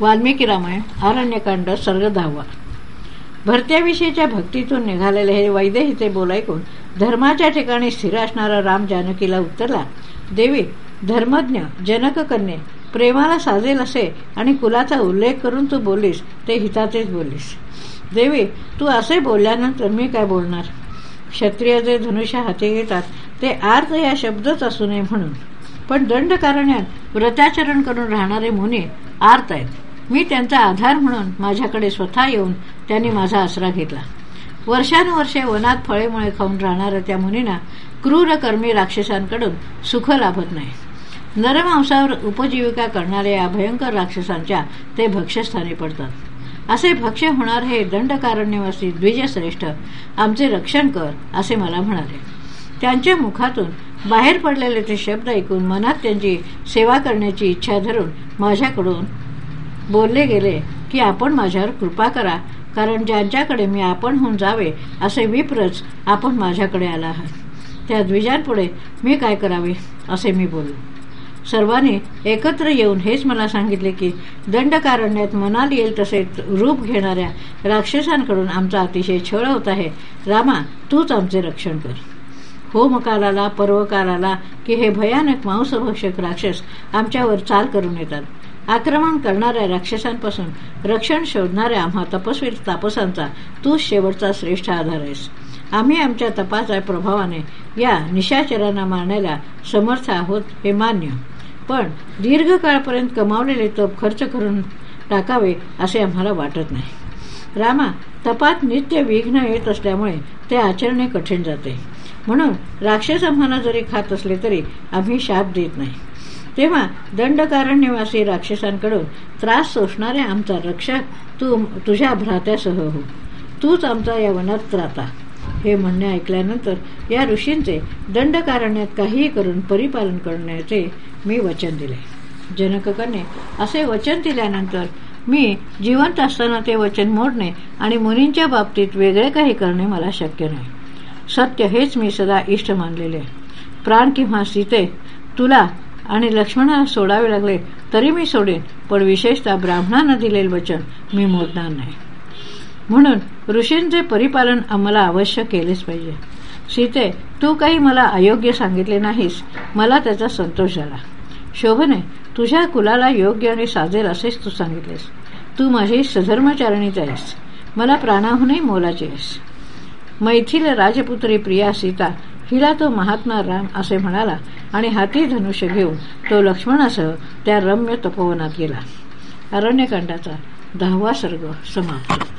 वाल्मिकी रामायण आरण्यकांड सर्ग दहावा भरत्याविषयीच्या भक्तीतून निघालेले हे वैदेहीचे बोल ऐकून धर्माच्या ठिकाणी स्थिर असणारा राम जानकीला उत्तरला देवी धर्मज्ञ जनक कन्ये प्रेमाला साजेल असे आणि कुलाचा उल्लेख करून तू बोलीस ते हिताचेच बोलीस. देवी तू असे बोलल्यानंतर मी काय बोलणार? क्षत्रिय जे धनुष्य हाती घेतात ते आर्त या शब्दच असू नये म्हणून. पण दंडकारण्यात व्रताचरण करून राहणारे मुनी आर्त आहेत. मी त्यांचा आधार म्हणून माझ्याकडे स्वतः येऊन त्यांनी माझा आसरा घेतला. वर्षानुवर्षे वनात फळेमुळे खाऊन राहणाऱ्या त्या मुनींना क्रूरकर्मी राक्षसांकडून सुख लाभत नाही. नरमांसावर उपजीविका करणाऱ्या या भयंकर राक्षसांच्या ते भक्ष्यस्थानी पडतात. असे भक्ष्य होणार हे दंडकारण्यवासी द्विजश्रेष्ठ आमचे रक्षण कर असे मला म्हणाले. त्यांच्या मुखातून बाहेर पडलेले ते शब्द ऐकून मनात त्यांची सेवा करण्याची इच्छा धरून माझ्याकडून बोलले गेले की आपण माझ्यावर कृपा करा कारण ज्यांच्याकडे मी आपण होऊन जावे असे विप्रच आपण माझ्याकडे आला आहात. त्या द्विजांपुढे मी काय करावे असे मी बोललो. सर्वांनी एकत्र येऊन हेच मला सांगितले की दंडकारण्यात मनाला येईल तसे रूप घेणाऱ्या राक्षसांकडून आमचा अतिशय छळ होत आहे. रामा तूच आमचे रक्षण कर. होमकाराला पर्वकाराला की हे भयानक मांसभक्षक राक्षस आमच्यावर चाल करून येतात. आक्रमण करणाऱ्या राक्षसांपासून रक्षण शोधणाऱ्या आम्हा तपस्वी तापसांचा तूच शेवटचा श्रेष्ठ आधार आहेस. आम्ही आमच्या तपाच्या प्रभावाने या निशाचरांना मारण्याला समर्थ आहोत हे मान्य. पण दीर्घकाळपर्यंत कमावलेले तप खर्च करून टाकावे असे आम्हाला वाटत नाही. रामा तपात नित्य विघ्न येत असल्यामुळे ते आचरणे कठीण जाते. म्हणून राक्षस आम्हाला जरी खात असले तरी आम्ही शाप देत नाही. तेव्हा दंडकारण्यवासी राक्षसांकडून त्रास सोसणाऱ्या आमचा रक्षक तू तुझ्या भ्रात्यासह हो. तूच आमचा या वनात त्राता. हे म्हणणे ऐकल्यानंतर या ऋषींचे दंडकारण्यात काहीही करून परिपालन करण्याचे मी वचन दिले. जनककने असे वचन दिल्यानंतर मी जिवंत असताना ते वचन मोडणे आणि मुनींच्या बाबतीत वेगळे काही करणे मला शक्य नाही. सत्य हेच मी सदा इष्ट मानलेले. प्राण किंवा सीते तुला आणि लक्ष्मणाला सोडावे लागले तरी मी सोडेन पण विशेषतः ब्राह्मणांना दिलेले वचन मी मोडणार नाही. म्हणून ऋषींचे परिपालन आम्हाला अवश्य केलेच पाहिजे. सीते तू काही मला अयोग्य सांगितले नाहीस मला त्याचा संतोष झाला. शोभने तुझ्या कुलाला योग्य आणि साजेल असेच तू सांगितलेस. तू माझी सधर्मचारणीच आहेस. मला प्राणाहूनही मोलाची आहेस. मैथिल राजपुत्री प्रिया सीता हिला तो महात्मा राम असे म्हणाला आणि हाती धनुष्य घेऊन तो लक्ष्मणासह त्या रम्य तपोवनात गेला. अरण्यकांडाचा दहावा सर्ग समाप्त.